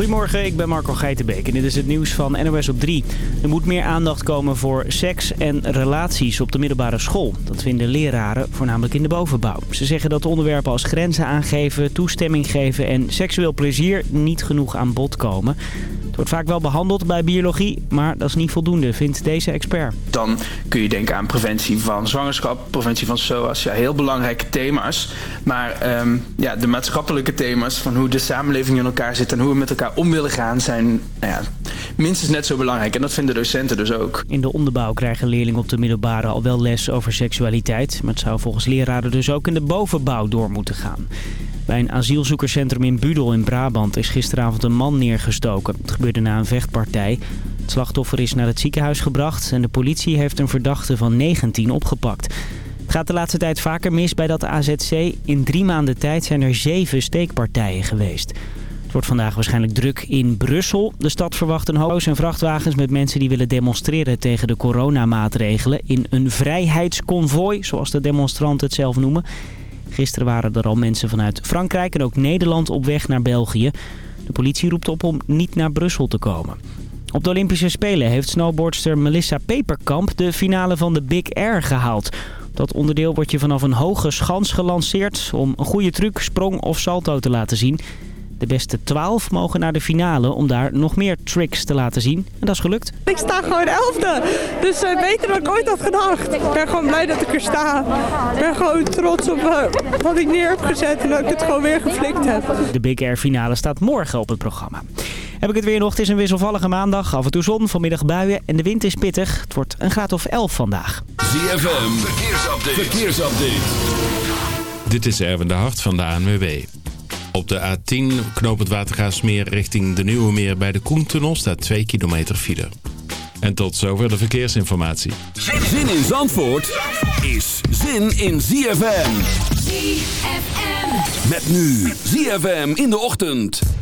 Goedemorgen, ik ben Marco Geitenbeek en dit is het nieuws van NOS op 3. Er moet meer aandacht komen voor seks en relaties op de middelbare school. Dat vinden leraren, voornamelijk in de bovenbouw. Ze zeggen dat onderwerpen als grenzen aangeven, toestemming geven en seksueel plezier niet genoeg aan bod komen. Wordt vaak wel behandeld bij biologie, maar dat is niet voldoende, vindt deze expert. Dan kun je denken aan preventie van zwangerschap, preventie van SOAS. Ja, heel belangrijke thema's. Maar ehm, ja, de maatschappelijke thema's van hoe de samenleving in elkaar zit en hoe we met elkaar om willen gaan zijn nou ja, minstens net zo belangrijk. En dat vinden docenten dus ook. In de onderbouw krijgen leerlingen op de middelbare al wel les over seksualiteit. Maar het zou volgens leraren dus ook in de bovenbouw door moeten gaan. Bij een asielzoekerscentrum in Budel in Brabant is gisteravond een man neergestoken. Het gebeurde na een vechtpartij. Het slachtoffer is naar het ziekenhuis gebracht en de politie heeft een verdachte van 19 opgepakt. Het gaat de laatste tijd vaker mis bij dat AZC. In drie maanden tijd zijn er zeven steekpartijen geweest. Het wordt vandaag waarschijnlijk druk in Brussel. De stad verwacht een hoos en vrachtwagens met mensen die willen demonstreren tegen de coronamaatregelen. In een vrijheidsconvooi, zoals de demonstranten het zelf noemen. Gisteren waren er al mensen vanuit Frankrijk en ook Nederland op weg naar België. De politie roept op om niet naar Brussel te komen. Op de Olympische Spelen heeft snowboardster Melissa Peperkamp de finale van de Big Air gehaald. Dat onderdeel word je vanaf een hoge schans gelanceerd om een goede truc, sprong of salto te laten zien. De beste 12 mogen naar de finale om daar nog meer tricks te laten zien. En dat is gelukt. Ik sta gewoon elfde. Dus uh, beter dan ik ooit had gedacht. Ik ben gewoon blij dat ik er sta. Ik ben gewoon trots op uh, wat ik neer heb gezet en dat ik het gewoon weer geflikt heb. De Big Air finale staat morgen op het programma. Heb ik het weer nog. Het is een wisselvallige maandag. Af en toe zon, vanmiddag buien en de wind is pittig. Het wordt een graad of 11 vandaag. ZFM, verkeersupdate. verkeersupdate. Dit is Erwin de Hart van de ANWB. Op de A10 knooppunt Watergaasmeer richting de Nieuwe Meer bij de Koentunnel staat 2 kilometer file. En tot zover de verkeersinformatie. Zin in Zandvoort is zin in ZFM. ZFM. Met nu ZFM in de ochtend.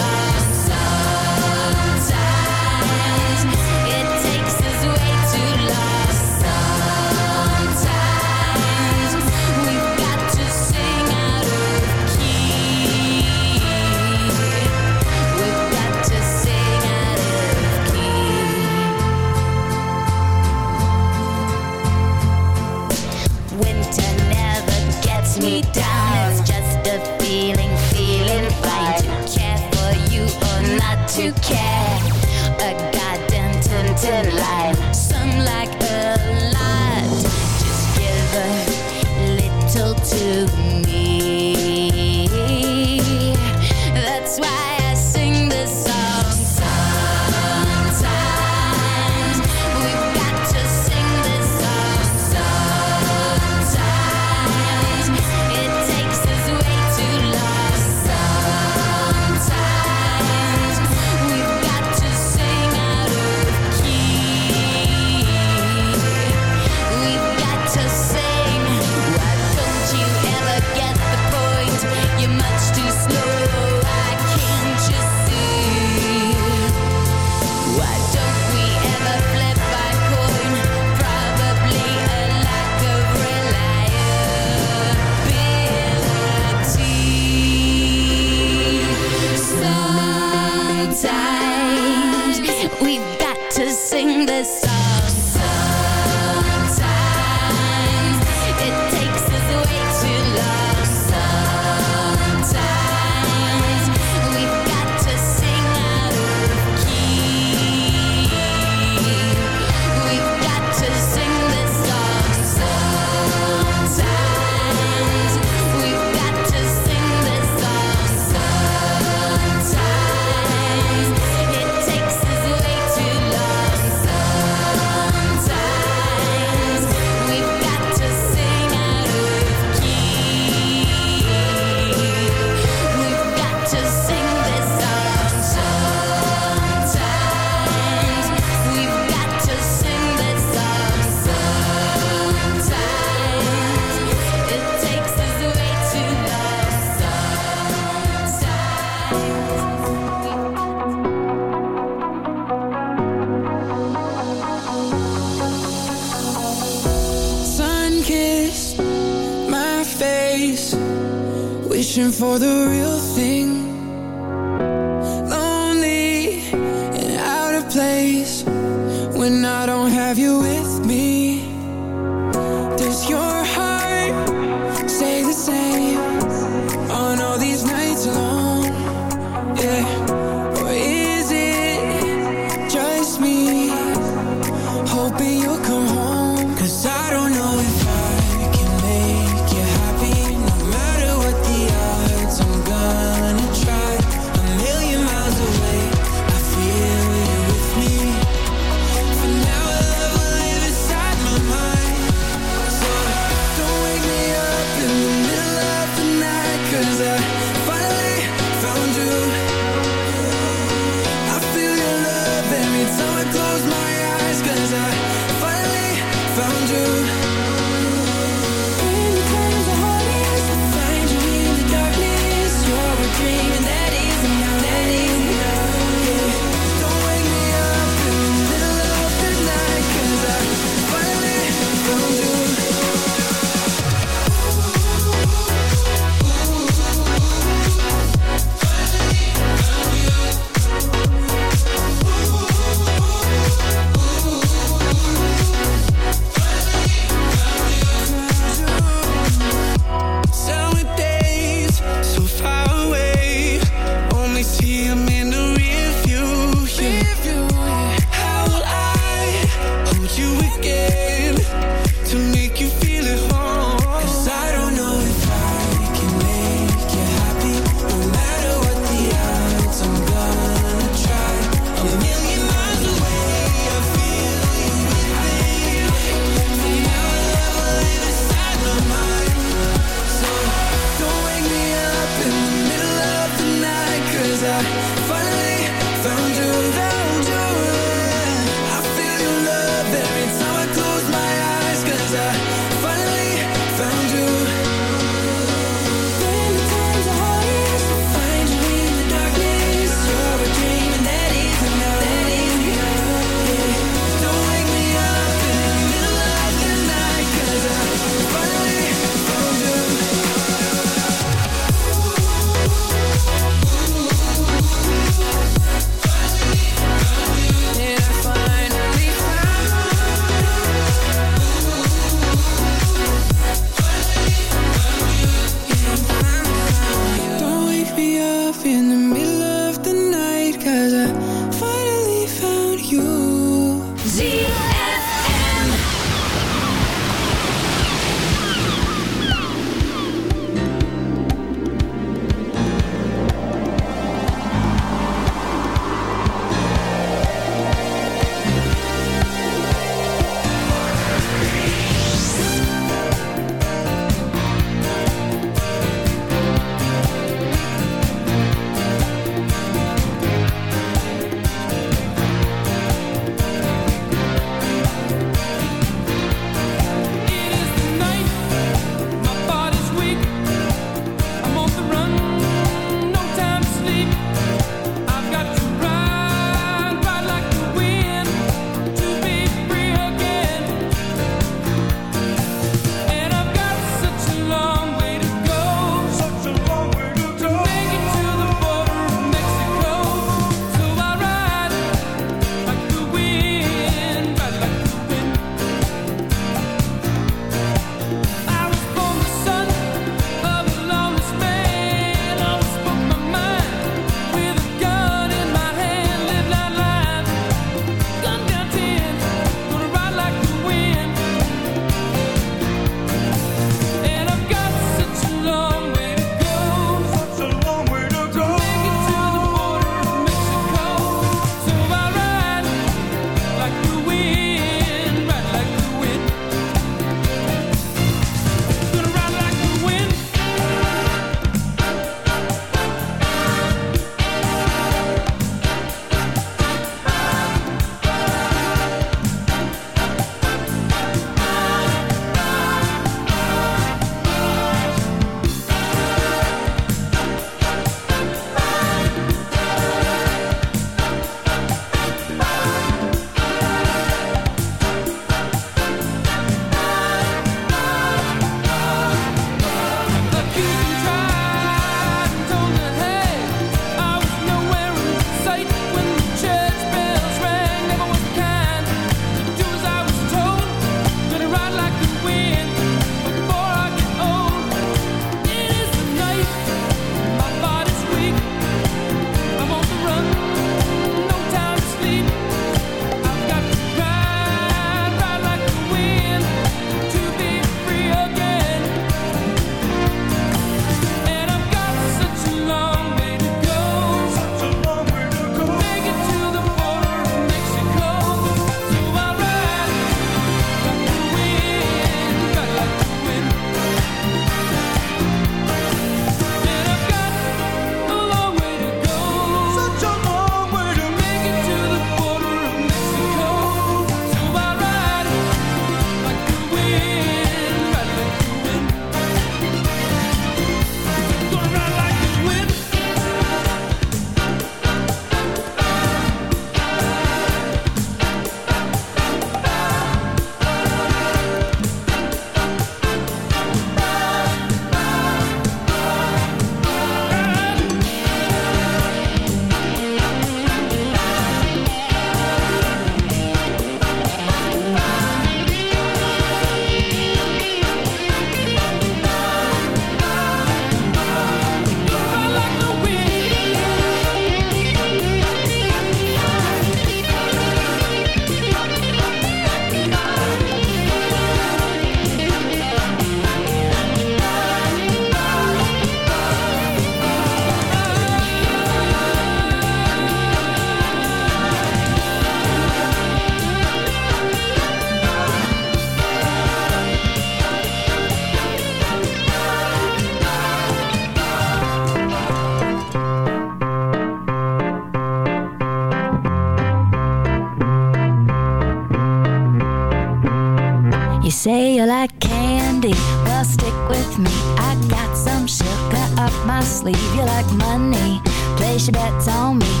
Sleeve. You like money? Place your bets on me.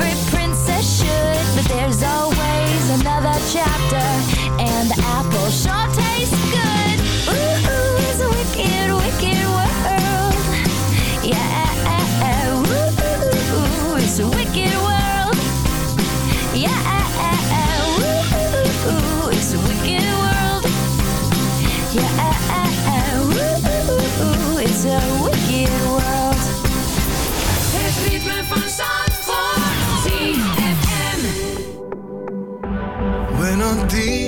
Every princess should. But there's always another chapter,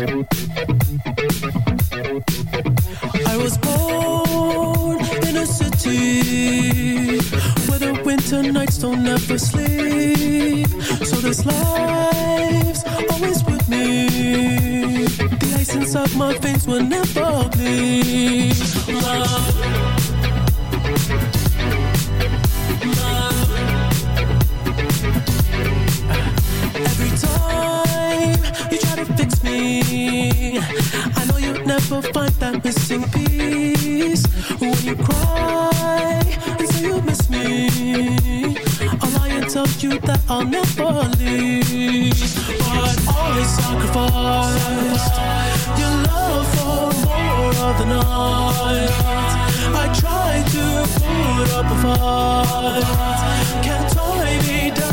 I was born in a city where the winter nights don't ever sleep. So this life's always with me. The ice inside my veins will never bleed. Love. never find that missing piece. When you cry and say you miss me, I'll lie and tell you that I'll never leave. But always sacrificed your love for more of the night. I try to put up a fight, can't tie me down.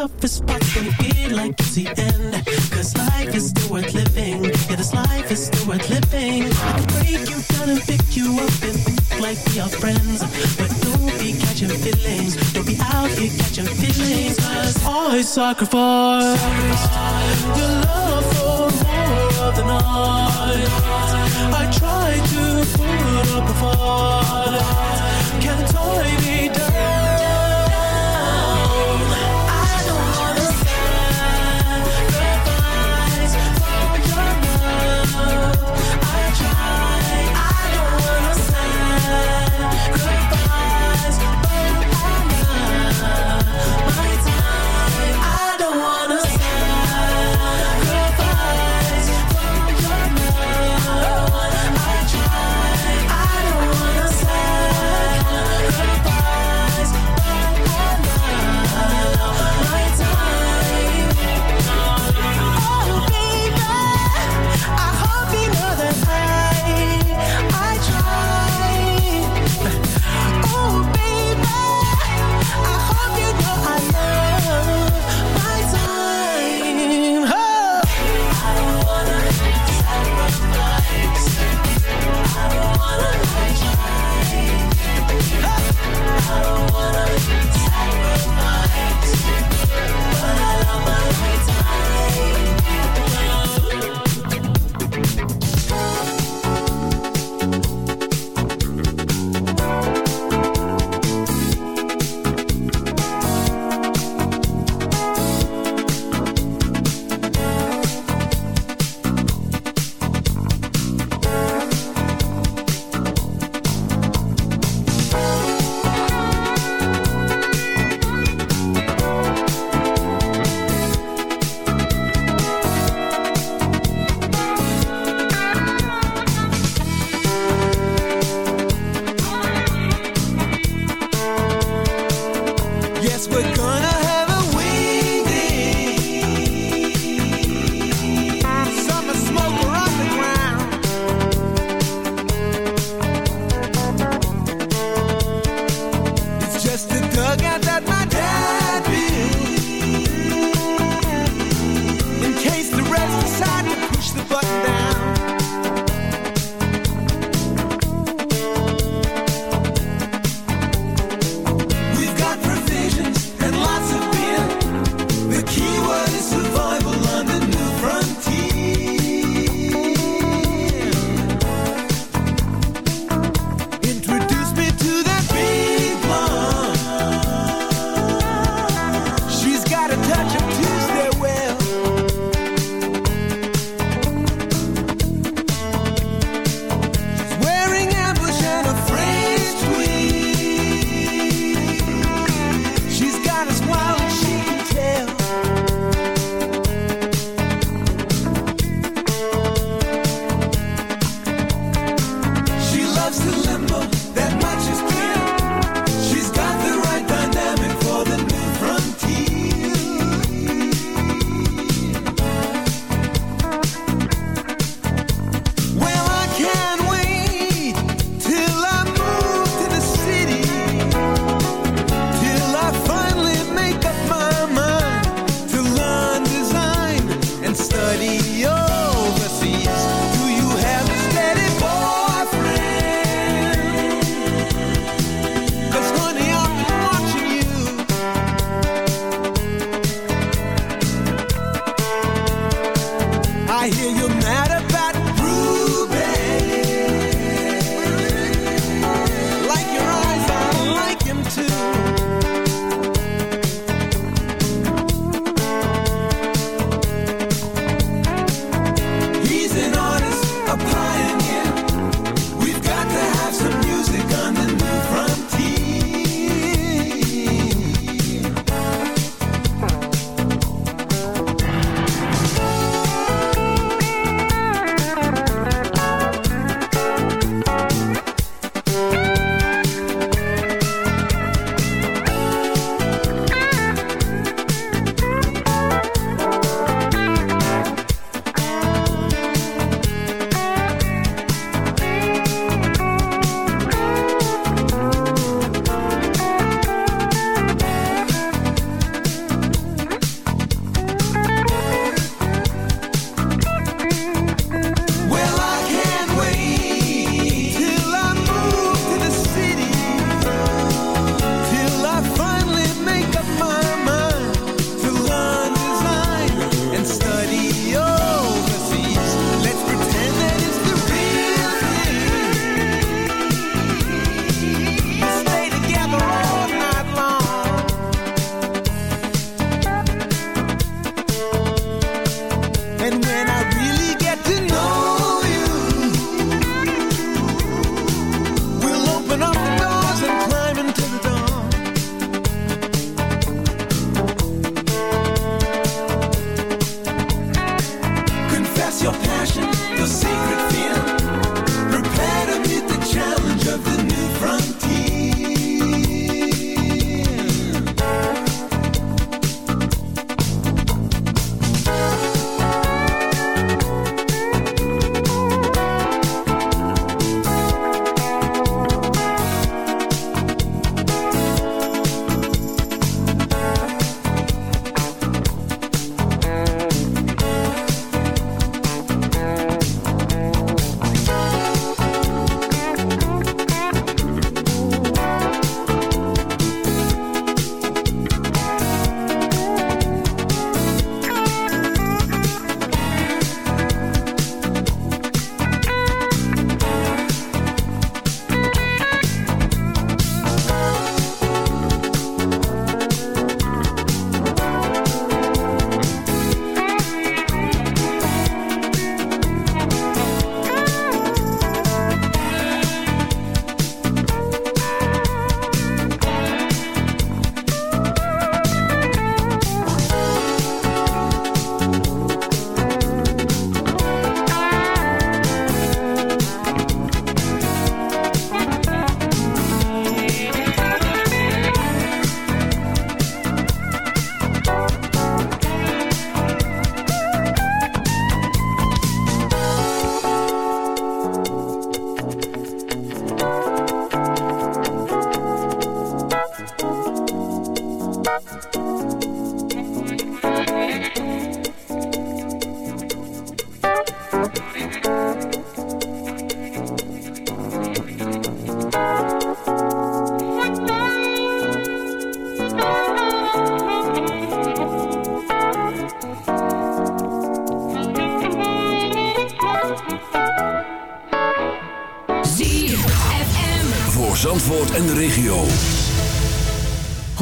Toughest when you feel like it's the end. Cause life is still worth living. Yeah, this life is still worth living. I can break you down and pick you up and think like we are friends. But don't be catching feelings. Don't be out here catching feelings. Cause I sacrifice your love for more of the night. I try to put up a fight.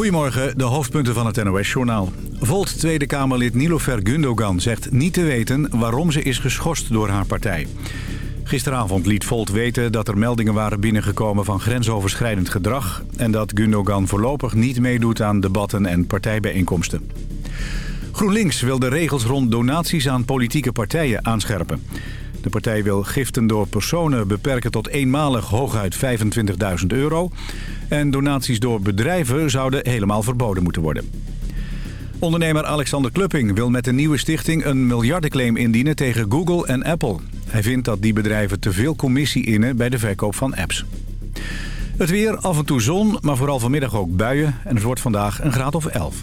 Goedemorgen, de hoofdpunten van het NOS-journaal. Volt Tweede Kamerlid Nilofer Gundogan zegt niet te weten waarom ze is geschorst door haar partij. Gisteravond liet Volt weten dat er meldingen waren binnengekomen van grensoverschrijdend gedrag... en dat Gundogan voorlopig niet meedoet aan debatten en partijbijeenkomsten. GroenLinks wil de regels rond donaties aan politieke partijen aanscherpen. De partij wil giften door personen beperken tot eenmalig hooguit 25.000 euro... en donaties door bedrijven zouden helemaal verboden moeten worden. Ondernemer Alexander Klupping wil met een nieuwe stichting een miljardenclaim indienen tegen Google en Apple. Hij vindt dat die bedrijven te veel commissie innen bij de verkoop van apps. Het weer, af en toe zon, maar vooral vanmiddag ook buien. En het wordt vandaag een graad of 11.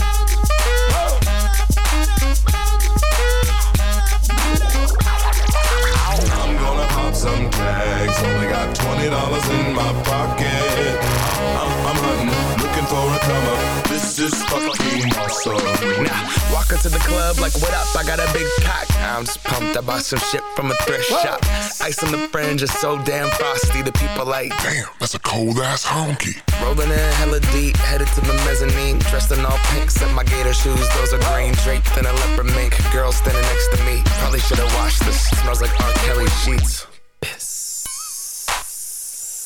club like, what up? I got a big cock. I'm just pumped. I bought some shit from a thrift shop. Ice on the fringe is so damn frosty. The people like, damn, that's a cold ass honky. Rolling in hella deep, headed to the mezzanine. Dressed in all pink, set my gator shoes. Those are green, draped in a leopard mink. Girl standing next to me. Probably should have washed this. Smells like R. Kelly sheets.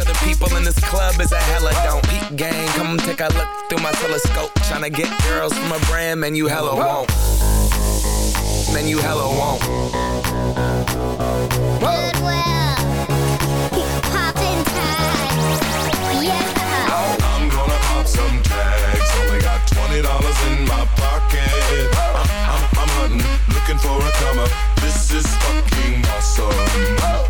other people in this club is a hella don't. Peep gang, come take a look through my telescope. Tryna get girls from a brand, man, you hella won't. Man, you hella won't. Goodwill. Poppin' tags. Yeah. I'm gonna pop some tags. Only got twenty dollars in my pocket. I'm, I'm, I'm hunting, looking for a come up. This is fucking awesome.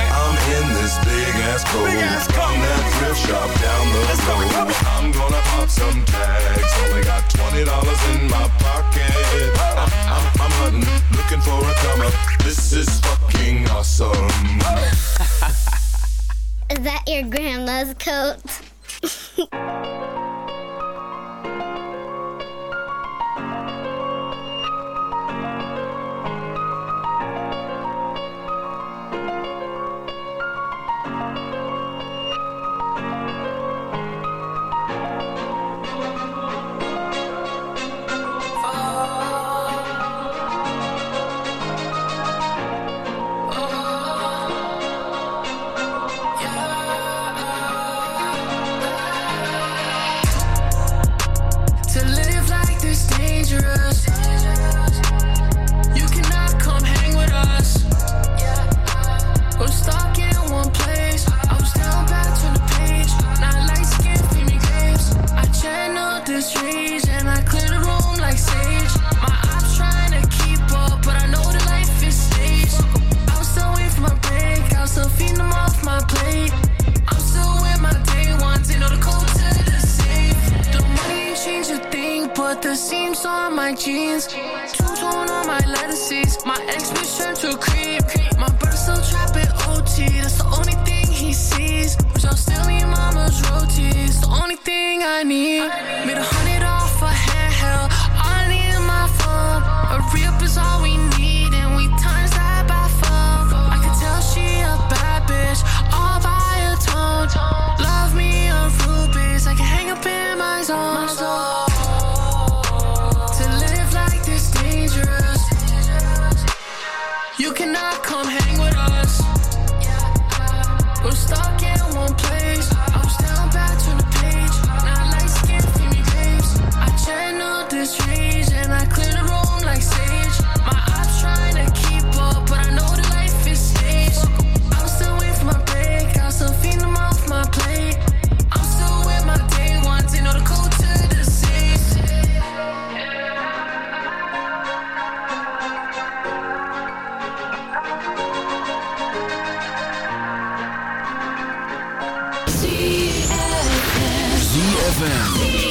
This big ass coat from that thrift shop down the road. I'm gonna pop some tags. Only got twenty dollars in my pocket. I'm, I'm, I'm hunting, looking for a come up. This is fucking awesome. Is that your grandma's coat? ZFM.